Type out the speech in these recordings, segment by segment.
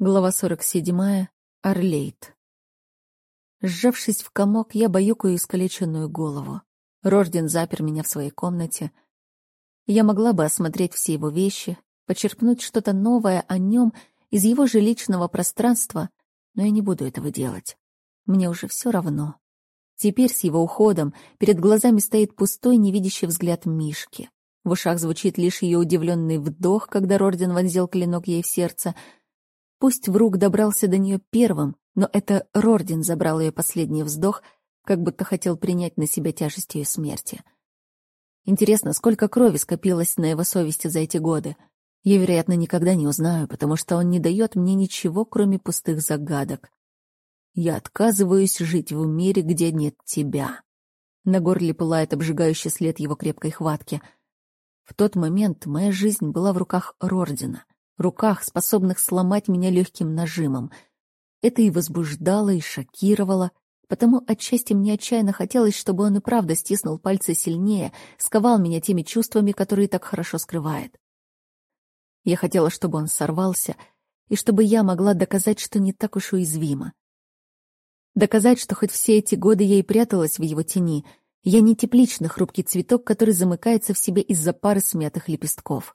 Глава 47. Орлейт. Сжавшись в комок, я баюкаю искалеченную голову. Рожден запер меня в своей комнате. Я могла бы осмотреть все его вещи, почерпнуть что-то новое о нем из его же личного пространства, но я не буду этого делать. Мне уже все равно. Теперь с его уходом перед глазами стоит пустой, невидящий взгляд Мишки. В ушах звучит лишь ее удивленный вдох, когда Рорден вонзил клинок ей в сердце — Пусть Врук добрался до нее первым, но это Рордин забрал ее последний вздох, как будто хотел принять на себя тяжесть ее смерти. Интересно, сколько крови скопилось на его совести за эти годы? Я, вероятно, никогда не узнаю, потому что он не дает мне ничего, кроме пустых загадок. Я отказываюсь жить в мире, где нет тебя. На горле пылает обжигающий след его крепкой хватки. В тот момент моя жизнь была в руках Рордина — руках, способных сломать меня легким нажимом. Это и возбуждало, и шокировало, потому отчасти мне отчаянно хотелось, чтобы он и правда стиснул пальцы сильнее, сковал меня теми чувствами, которые так хорошо скрывает. Я хотела, чтобы он сорвался, и чтобы я могла доказать, что не так уж уязвима. Доказать, что хоть все эти годы я и пряталась в его тени, я не тепличный хрупкий цветок, который замыкается в себе из-за пары смятых лепестков.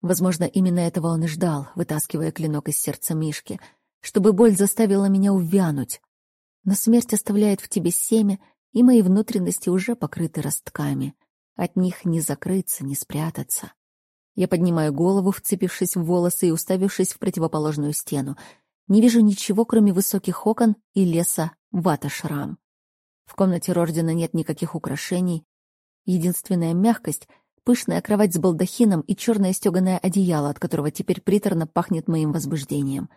Возможно, именно этого он и ждал, вытаскивая клинок из сердца Мишки, чтобы боль заставила меня увянуть. Но смерть оставляет в тебе семя, и мои внутренности уже покрыты ростками. От них не закрыться, не спрятаться. Я поднимаю голову, вцепившись в волосы и уставившись в противоположную стену. Не вижу ничего, кроме высоких окон и леса вата-шрам. В комнате Рордина нет никаких украшений. Единственная мягкость — пышная кровать с балдахином и черное стеганое одеяло, от которого теперь приторно пахнет моим возбуждением.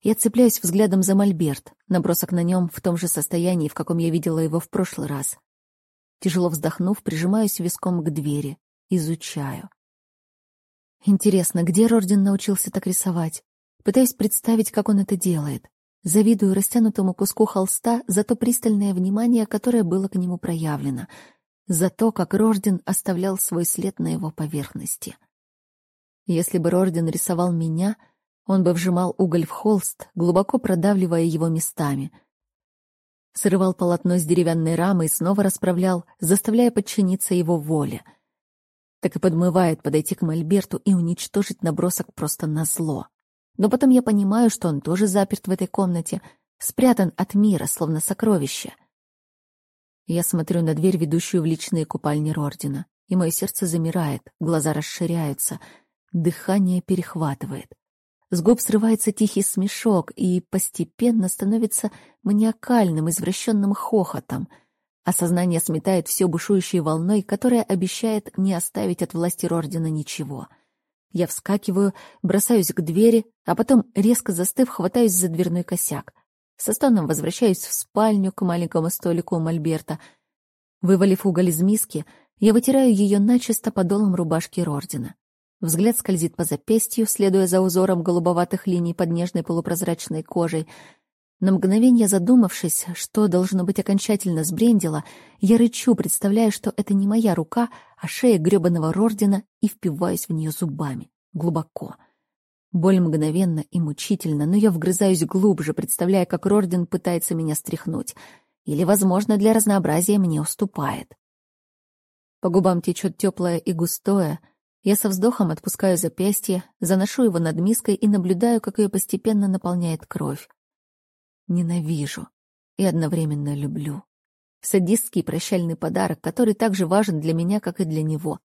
Я цепляюсь взглядом за мольберт, набросок на нем в том же состоянии, в каком я видела его в прошлый раз. Тяжело вздохнув, прижимаюсь виском к двери, изучаю. Интересно, где Рордин научился так рисовать? Пытаюсь представить, как он это делает. Завидую растянутому куску холста за то пристальное внимание, которое было к нему проявлено — за то, как Рожден оставлял свой след на его поверхности. Если бы Рожден рисовал меня, он бы вжимал уголь в холст, глубоко продавливая его местами. Срывал полотно с деревянной рамы и снова расправлял, заставляя подчиниться его воле. Так и подмывает подойти к Мольберту и уничтожить набросок просто на зло. Но потом я понимаю, что он тоже заперт в этой комнате, спрятан от мира, словно сокровище. Я смотрю на дверь, ведущую в личные купальни Рордина, и мое сердце замирает, глаза расширяются, дыхание перехватывает. С губ срывается тихий смешок и постепенно становится маниакальным, извращенным хохотом. Осознание сметает все бушующей волной, которая обещает не оставить от власти Рордина ничего. Я вскакиваю, бросаюсь к двери, а потом, резко застыв, хватаюсь за дверной косяк. Со стоном возвращаюсь в спальню к маленькому столику у Мольберта. Вывалив уголь из миски, я вытираю ее начисто подолом рубашки Рордина. Взгляд скользит по запястью, следуя за узором голубоватых линий под нежной полупрозрачной кожей. На мгновение задумавшись, что должно быть окончательно сбрендило, я рычу, представляя, что это не моя рука, а шея грёбаного Рордина, и впиваюсь в нее зубами. Глубоко. Боль мгновенно и мучительно, но я вгрызаюсь глубже, представляя, как Рорден пытается меня стряхнуть. Или, возможно, для разнообразия мне уступает. По губам течет теплое и густое. Я со вздохом отпускаю запястье, заношу его над миской и наблюдаю, как ее постепенно наполняет кровь. Ненавижу и одновременно люблю. Садистский прощальный подарок, который так же важен для меня, как и для него.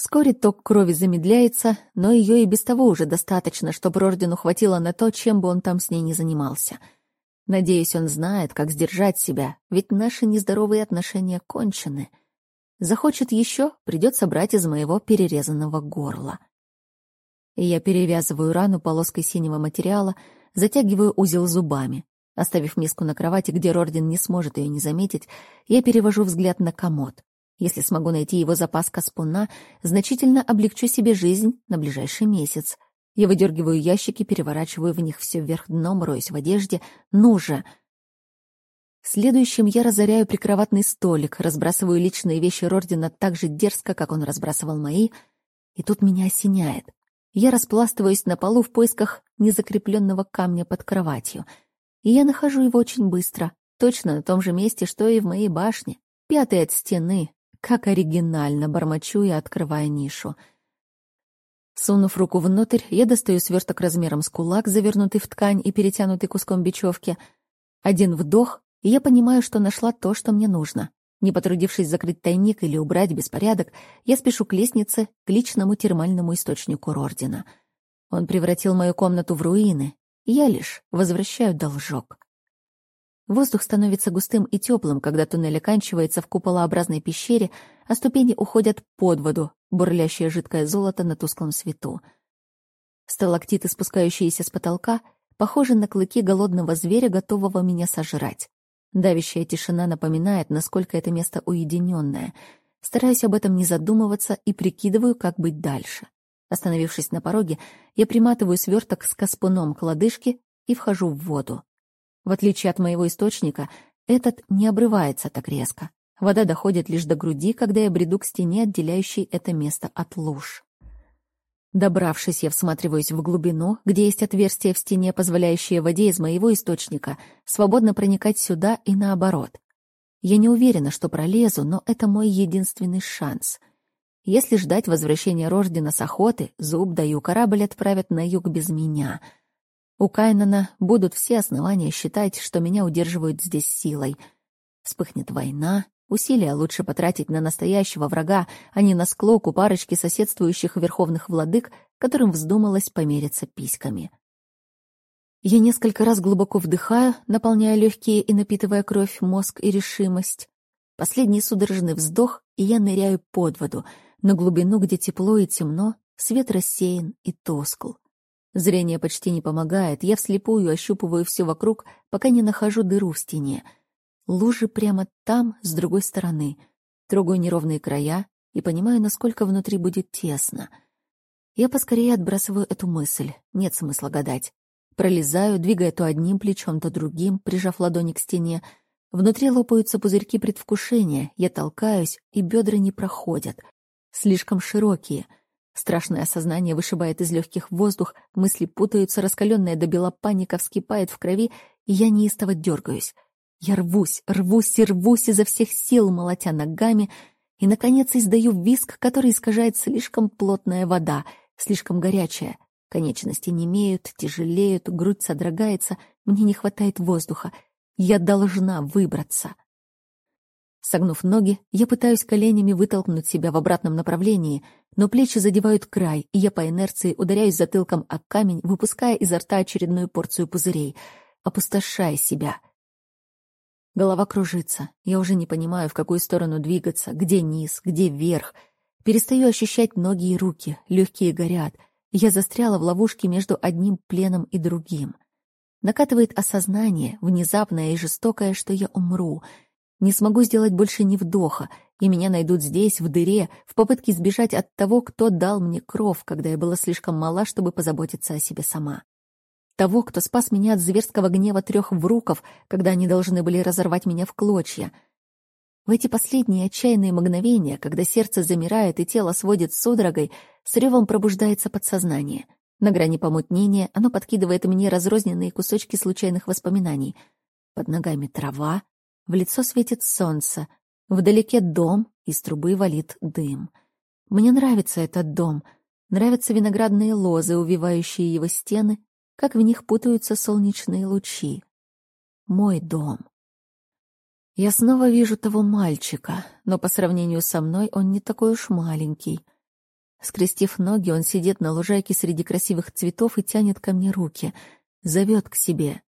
Вскоре ток крови замедляется, но ее и без того уже достаточно, чтобы Рордину хватило на то, чем бы он там с ней не занимался. Надеюсь, он знает, как сдержать себя, ведь наши нездоровые отношения кончены. Захочет еще, придется брать из моего перерезанного горла. Я перевязываю рану полоской синего материала, затягиваю узел зубами. Оставив миску на кровати, где Рордин не сможет ее не заметить, я перевожу взгляд на комод. Если смогу найти его запас каспуна, значительно облегчу себе жизнь на ближайший месяц. Я выдергиваю ящики, переворачиваю в них все вверх дном, роюсь в одежде. Ну же! Следующим я разоряю прикроватный столик, разбрасываю личные вещи Рордина так же дерзко, как он разбрасывал мои, и тут меня осеняет. Я распластываюсь на полу в поисках незакрепленного камня под кроватью. И я нахожу его очень быстро, точно на том же месте, что и в моей башне, пятый от стены, как оригинально, бормочу я, открывая нишу. Сунув руку внутрь, я достаю сверток размером с кулак, завернутый в ткань и перетянутый куском бечевки. Один вдох, и я понимаю, что нашла то, что мне нужно. Не потрудившись закрыть тайник или убрать беспорядок, я спешу к лестнице, к личному термальному источнику Рордина. Он превратил мою комнату в руины, я лишь возвращаю должок. Воздух становится густым и теплым, когда туннель оканчивается в куполообразной пещере, а ступени уходят под воду, бурлящее жидкое золото на тусклом свету. Сталактиты, спускающиеся с потолка, похожи на клыки голодного зверя, готового меня сожрать. Давящая тишина напоминает, насколько это место уединенное. Стараюсь об этом не задумываться и прикидываю, как быть дальше. Остановившись на пороге, я приматываю сверток с каспуном к лодыжке и вхожу в воду. В отличие от моего источника, этот не обрывается так резко. Вода доходит лишь до груди, когда я бреду к стене, отделяющей это место от луж. Добравшись, я всматриваюсь в глубину, где есть отверстие в стене, позволяющее воде из моего источника свободно проникать сюда и наоборот. Я не уверена, что пролезу, но это мой единственный шанс. Если ждать возвращения Рождена с охоты, Зуб даю корабль отправят на юг без меня — у Кайнана будут все основания считать, что меня удерживают здесь силой. Вспыхнет война, усилия лучше потратить на настоящего врага, а не на склоку парочки соседствующих верховных владык, которым вздумалось помериться письками. Я несколько раз глубоко вдыхаю, наполняя легкие и напитывая кровь, мозг и решимость. Последний судорожный вздох, и я ныряю под воду, на глубину, где тепло и темно, свет рассеян и тоскл. Зрение почти не помогает, я вслепую ощупываю все вокруг, пока не нахожу дыру в стене. Лужи прямо там, с другой стороны. Трогаю неровные края и понимаю, насколько внутри будет тесно. Я поскорее отбрасываю эту мысль, нет смысла гадать. Пролезаю, двигая то одним плечом, то другим, прижав ладони к стене. Внутри лопаются пузырьки предвкушения, я толкаюсь, и бедра не проходят. Слишком широкие — Страшное осознание вышибает из легких воздух, мысли путаются, раскаленная до бела паника вскипает в крови, и я неистово дергаюсь. Я рвусь, рвусь и рвусь изо всех сил, молотя ногами, и, наконец, издаю виск, который искажает слишком плотная вода, слишком горячая. Конечности немеют, тяжелеют, грудь содрогается, мне не хватает воздуха. Я должна выбраться. Согнув ноги, я пытаюсь коленями вытолкнуть себя в обратном направлении, но плечи задевают край, и я по инерции ударяюсь затылком о камень, выпуская изо рта очередную порцию пузырей, опустошая себя. Голова кружится. Я уже не понимаю, в какую сторону двигаться, где низ, где вверх. Перестаю ощущать ноги и руки, легкие горят. Я застряла в ловушке между одним пленом и другим. Накатывает осознание, внезапное и жестокое, что я умру — не смогу сделать больше ни вдоха, и меня найдут здесь, в дыре, в попытке сбежать от того, кто дал мне кров, когда я была слишком мала, чтобы позаботиться о себе сама. Того, кто спас меня от зверского гнева трех вруков, когда они должны были разорвать меня в клочья. В эти последние отчаянные мгновения, когда сердце замирает и тело сводит судорогой, с ревом пробуждается подсознание. На грани помутнения оно подкидывает мне разрозненные кусочки случайных воспоминаний. Под ногами трава, в лицо светит солнце. Вдалеке дом, из трубы валит дым. Мне нравится этот дом. Нравятся виноградные лозы, увивающие его стены, как в них путаются солнечные лучи. Мой дом. Я снова вижу того мальчика, но по сравнению со мной он не такой уж маленький. Скрестив ноги, он сидит на лужайке среди красивых цветов и тянет ко мне руки, зовет к себе.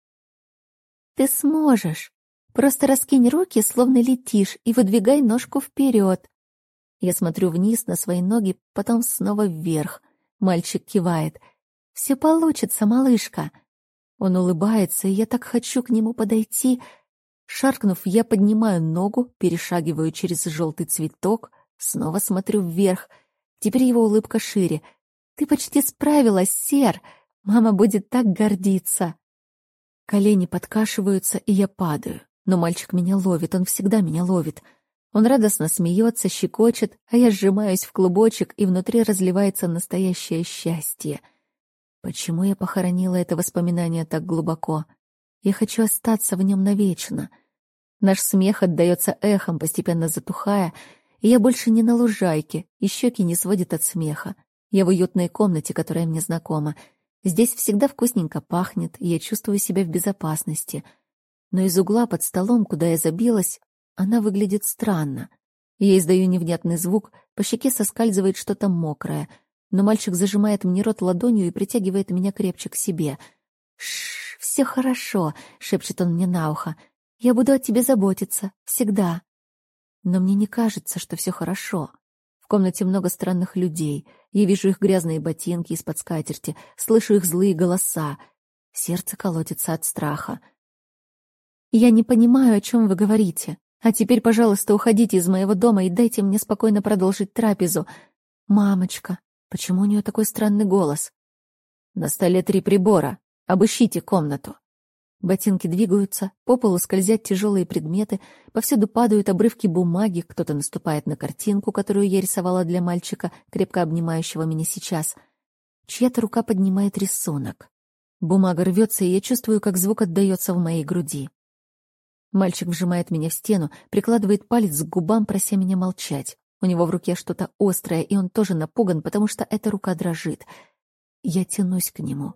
«Ты сможешь! Просто раскинь руки, словно летишь, и выдвигай ножку вперед. Я смотрю вниз на свои ноги, потом снова вверх. Мальчик кивает. «Все получится, малышка». Он улыбается, и я так хочу к нему подойти. Шаркнув, я поднимаю ногу, перешагиваю через желтый цветок, снова смотрю вверх. Теперь его улыбка шире. «Ты почти справилась, Сер! Мама будет так гордиться!» Колени подкашиваются, и я падаю. Но мальчик меня ловит, он всегда меня ловит. Он радостно смеется, щекочет, а я сжимаюсь в клубочек, и внутри разливается настоящее счастье. Почему я похоронила это воспоминание так глубоко? Я хочу остаться в нем навечно. Наш смех отдаётся эхом, постепенно затухая, и я больше не на лужайке, и щеки не сводят от смеха. Я в уютной комнате, которая мне знакома. Здесь всегда вкусненько пахнет, и я чувствую себя в безопасности. Но из угла под столом, куда я забилась, она выглядит странно. Я издаю невнятный звук, по щеке соскальзывает что-то мокрое, но мальчик зажимает мне рот ладонью и притягивает меня крепче к себе. «Шш, все хорошо», — шепчет он мне на ухо. «Я буду о тебе заботиться. Всегда». Но мне не кажется, что все хорошо. В комнате много странных людей. Я вижу их грязные ботинки из-под скатерти, слышу их злые голоса. Сердце колотится от страха. «Я не понимаю, о чем вы говорите. А теперь, пожалуйста, уходите из моего дома и дайте мне спокойно продолжить трапезу. Мамочка, почему у нее такой странный голос? На столе три прибора. Обыщите комнату. Ботинки двигаются, по полу скользят тяжелые предметы, повсюду падают обрывки бумаги, кто-то наступает на картинку, которую я рисовала для мальчика, крепко обнимающего меня сейчас. Чья-то рука поднимает рисунок. Бумага рвется, и я чувствую, как звук отдается в моей груди. Мальчик вжимает меня в стену, прикладывает палец к губам, прося меня молчать. У него в руке что-то острое, и он тоже напуган, потому что эта рука дрожит. Я тянусь к нему.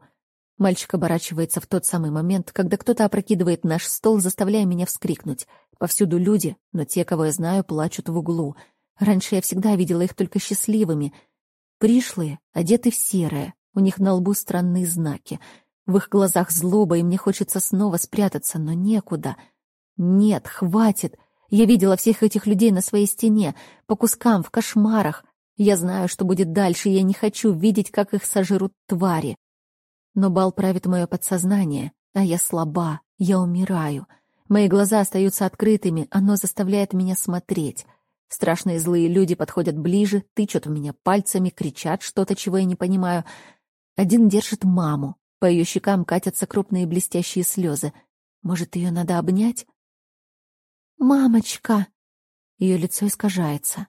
Мальчик оборачивается в тот самый момент, когда кто-то опрокидывает наш стол, заставляя меня вскрикнуть. Повсюду люди, но те, кого я знаю, плачут в углу. Раньше я всегда видела их только счастливыми. Пришлые, одеты в серое, у них на лбу странные знаки. В их глазах злоба, и мне хочется снова спрятаться, но некуда — нет, хватит. Я видела всех этих людей на своей стене, по кускам, в кошмарах. Я знаю, что будет дальше, и я не хочу видеть, как их сожрут твари. Но бал правит мое подсознание, а я слаба, я умираю. Мои глаза остаются открытыми, оно заставляет меня смотреть. Страшные злые люди подходят ближе, тычут в меня пальцами, кричат что-то, чего я не понимаю. Один держит маму. По ее щекам катятся крупные блестящие слезы. Может, ее надо обнять? «Мамочка!» Ее лицо искажается.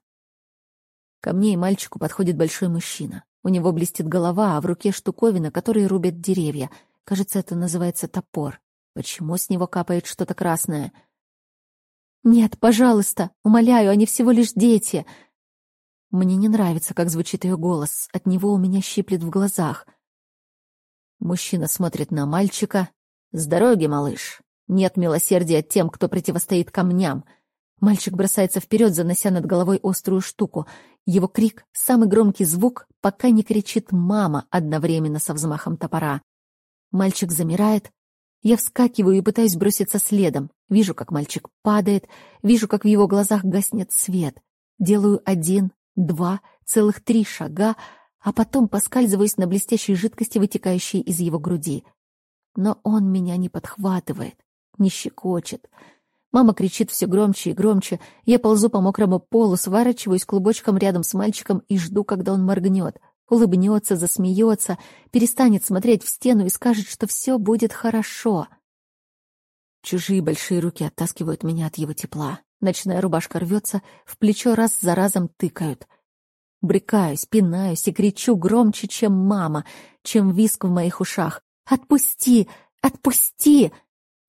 Ко мне и мальчику подходит большой мужчина. У него блестит голова, а в руке штуковина, которой рубят деревья. Кажется, это называется топор. Почему с него капает что-то красное? «Нет, пожалуйста, умоляю, они всего лишь дети!» Мне не нравится, как звучит ее голос. От него у меня щиплет в глазах. Мужчина смотрит на мальчика. «С дороги, малыш. Нет милосердия тем, кто противостоит камням. Мальчик бросается вперед, занося над головой острую штуку. Его крик — самый громкий звук, пока не кричит «мама» одновременно со взмахом топора. Мальчик замирает. Я вскакиваю и пытаюсь броситься следом. Вижу, как мальчик падает, вижу, как в его глазах гаснет свет. Делаю один, два, целых три шага, а потом поскальзываюсь на блестящей жидкости, вытекающей из его груди. Но он меня не подхватывает не щекочет. Мама кричит все громче и громче. Я ползу по мокрому полу, сворачиваюсь клубочком рядом с мальчиком и жду, когда он моргнет. Улыбнется, засмеется, перестанет смотреть в стену и скажет, что все будет хорошо. Чужие большие руки оттаскивают меня от его тепла. Ночная рубашка рвется, в плечо раз за разом тыкают. Брекаюсь, пинаюсь и кричу громче, чем мама, чем виск в моих ушах. «Отпусти! Отпусти!»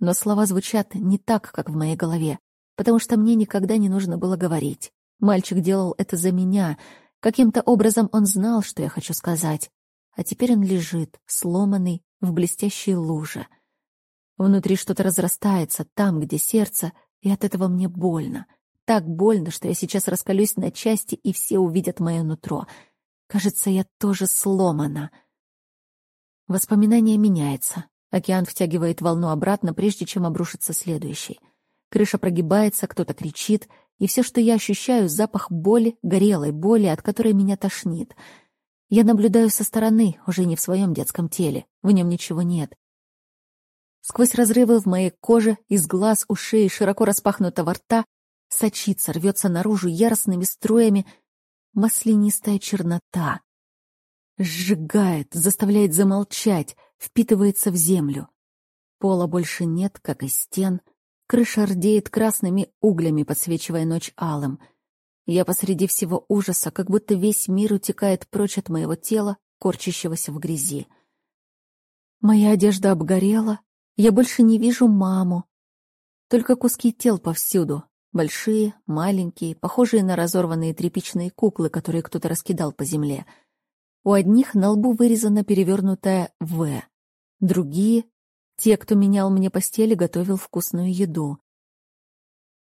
Но слова звучат не так, как в моей голове, потому что мне никогда не нужно было говорить. Мальчик делал это за меня. Каким-то образом он знал, что я хочу сказать. А теперь он лежит, сломанный, в блестящей луже. Внутри что-то разрастается, там, где сердце, и от этого мне больно. Так больно, что я сейчас раскалюсь на части, и все увидят мое нутро. Кажется, я тоже сломана. Воспоминание меняется. Океан втягивает волну обратно, прежде чем обрушится следующий. Крыша прогибается, кто-то кричит, и все, что я ощущаю, — запах боли, горелой боли, от которой меня тошнит. Я наблюдаю со стороны, уже не в своем детском теле, в нем ничего нет. Сквозь разрывы в моей коже, из глаз, ушей, широко распахнутого рта, сочится, рвется наружу яростными струями маслянистая чернота. Сжигает, заставляет замолчать, впитывается в землю. Пола больше нет, как и стен. Крыша рдеет красными углями, подсвечивая ночь алым. Я посреди всего ужаса, как будто весь мир утекает прочь от моего тела, корчащегося в грязи. Моя одежда обгорела, я больше не вижу маму. Только куски тел повсюду, большие, маленькие, похожие на разорванные тряпичные куклы, которые кто-то раскидал по земле. У одних на лбу вырезана перевернутая «В», другие — те, кто менял мне постели, готовил вкусную еду.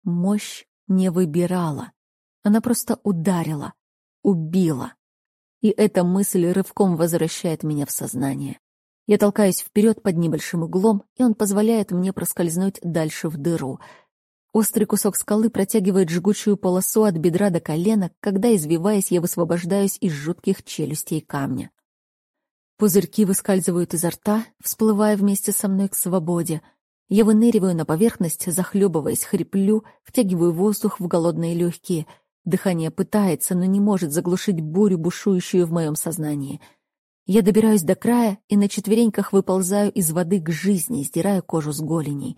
Мощь не выбирала. Она просто ударила, убила. И эта мысль рывком возвращает меня в сознание. Я толкаюсь вперед под небольшим углом, и он позволяет мне проскользнуть дальше в дыру. Острый кусок скалы протягивает жгучую полосу от бедра до колена, когда, извиваясь, я высвобождаюсь из жутких челюстей камня. Пузырьки выскальзывают изо рта, всплывая вместе со мной к свободе. Я выныриваю на поверхность, захлебываясь, хриплю, втягиваю воздух в голодные легкие — Дыхание пытается, но не может заглушить бурю, бушующую в моем сознании. Я добираюсь до края и на четвереньках выползаю из воды к жизни, сдирая кожу с голеней.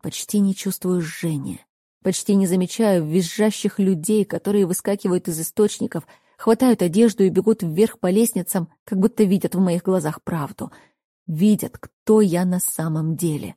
Почти не чувствую жжения. Почти не замечаю визжащих людей, которые выскакивают из источников, хватают одежду и бегут вверх по лестницам, как будто видят в моих глазах правду. Видят, кто я на самом деле.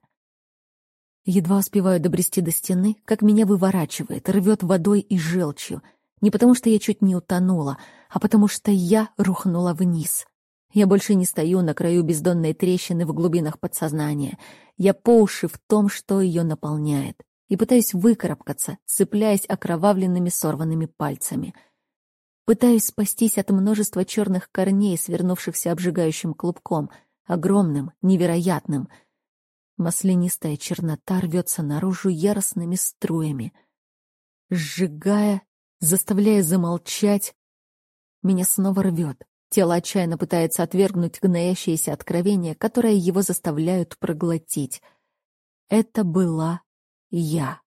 Едва успеваю добрести до стены, как меня выворачивает, рвет водой и желчью. Не потому что я чуть не утонула, а потому что я рухнула вниз. Я больше не стою на краю бездонной трещины в глубинах подсознания. Я по уши в том, что ее наполняет. И пытаюсь выкарабкаться, цепляясь окровавленными сорванными пальцами. Пытаюсь спастись от множества черных корней, свернувшихся обжигающим клубком, огромным, невероятным — Маслянистая чернота рвется наружу яростными струями, сжигая, заставляя замолчать. Меня снова рвет. Тело отчаянно пытается отвергнуть гноящиеся откровения, которые его заставляют проглотить. Это была я.